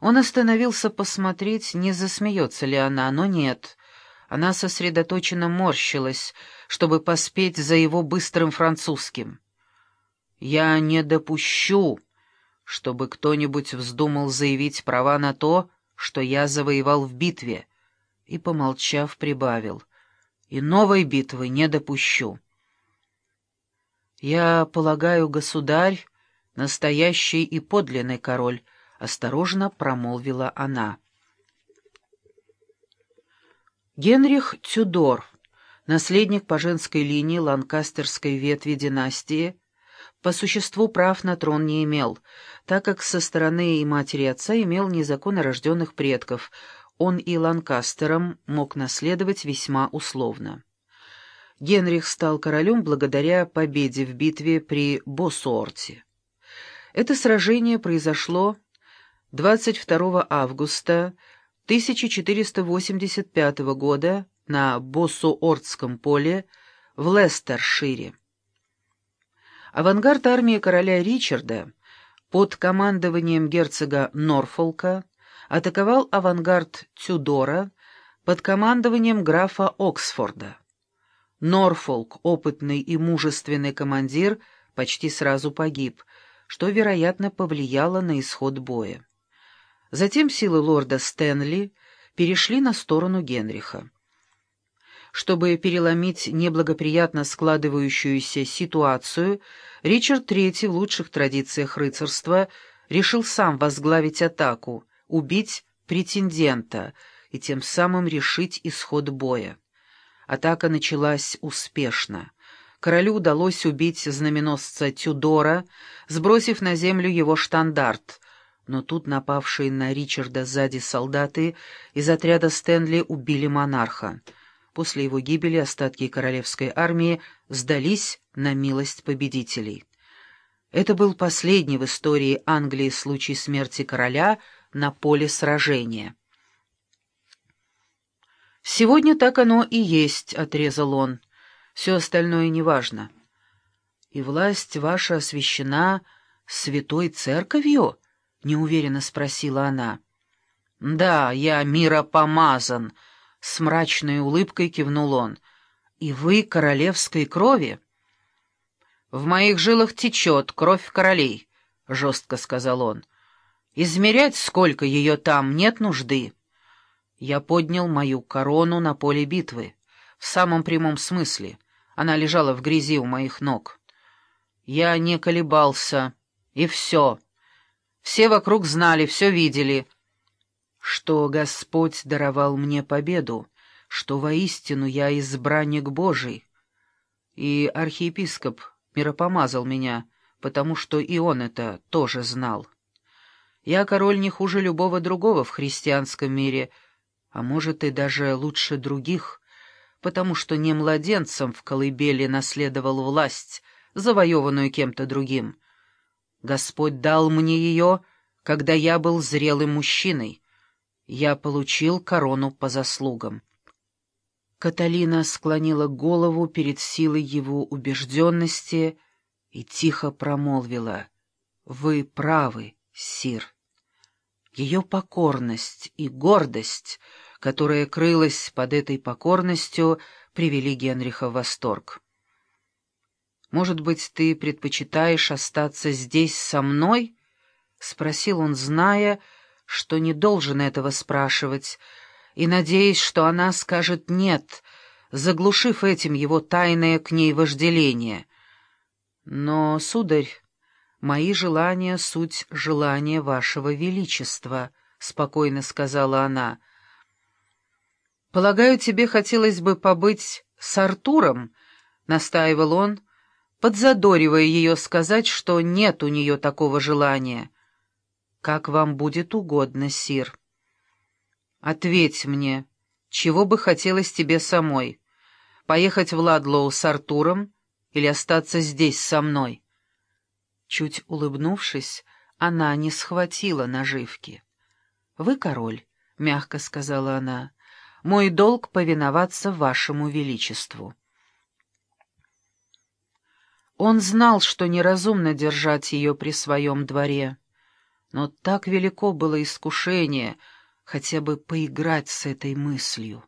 Он остановился посмотреть, не засмеется ли она, но нет. Она сосредоточенно морщилась, чтобы поспеть за его быстрым французским. «Я не допущу, чтобы кто-нибудь вздумал заявить права на то, что я завоевал в битве», и, помолчав, прибавил. «И новой битвы не допущу». «Я полагаю, государь, настоящий и подлинный король», — осторожно промолвила она. Генрих Тюдор, наследник по женской линии ланкастерской ветви династии, по существу прав на трон не имел, так как со стороны и матери отца имел незаконно рожденных предков, он и Ланкастером мог наследовать весьма условно. Генрих стал королем благодаря победе в битве при Боссуорте. Это сражение произошло 22 августа 1485 года на Боссуортском поле в Лестершире. Авангард армии короля Ричарда под командованием герцога Норфолка атаковал авангард Тюдора под командованием графа Оксфорда. Норфолк, опытный и мужественный командир, почти сразу погиб, что, вероятно, повлияло на исход боя. Затем силы лорда Стэнли перешли на сторону Генриха. Чтобы переломить неблагоприятно складывающуюся ситуацию, Ричард III в лучших традициях рыцарства решил сам возглавить атаку, убить претендента и тем самым решить исход боя. Атака началась успешно. Королю удалось убить знаменосца Тюдора, сбросив на землю его штандарт — но тут напавшие на Ричарда сзади солдаты из отряда Стэнли убили монарха. После его гибели остатки королевской армии сдались на милость победителей. Это был последний в истории Англии случай смерти короля на поле сражения. «Сегодня так оно и есть», — отрезал он. «Все остальное неважно». «И власть ваша освящена святой церковью?» — неуверенно спросила она. «Да, я миропомазан», — с мрачной улыбкой кивнул он. «И вы королевской крови?» «В моих жилах течет кровь королей», — жестко сказал он. «Измерять, сколько ее там, нет нужды». Я поднял мою корону на поле битвы, в самом прямом смысле. Она лежала в грязи у моих ног. Я не колебался, и все — все вокруг знали, все видели, что Господь даровал мне победу, что воистину я избранник Божий. И архиепископ миропомазал меня, потому что и он это тоже знал. Я король не хуже любого другого в христианском мире, а может и даже лучше других, потому что не младенцем в колыбели наследовал власть, завоеванную кем-то другим, Господь дал мне ее, когда я был зрелым мужчиной. Я получил корону по заслугам. Каталина склонила голову перед силой его убежденности и тихо промолвила «Вы правы, сир». Ее покорность и гордость, которая крылась под этой покорностью, привели Генриха в восторг. Может быть, ты предпочитаешь остаться здесь со мной?» — спросил он, зная, что не должен этого спрашивать, и надеясь, что она скажет «нет», заглушив этим его тайное к ней вожделение. «Но, сударь, мои желания — суть желания вашего величества», — спокойно сказала она. «Полагаю, тебе хотелось бы побыть с Артуром?» — настаивал он, — подзадоривая ее сказать, что нет у нее такого желания. «Как вам будет угодно, Сир». «Ответь мне, чего бы хотелось тебе самой? Поехать в Ладлоу с Артуром или остаться здесь со мной?» Чуть улыбнувшись, она не схватила наживки. «Вы король», — мягко сказала она, — «мой долг повиноваться вашему величеству». Он знал, что неразумно держать ее при своем дворе, Но так велико было искушение хотя бы поиграть с этой мыслью.